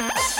Ha ha ha!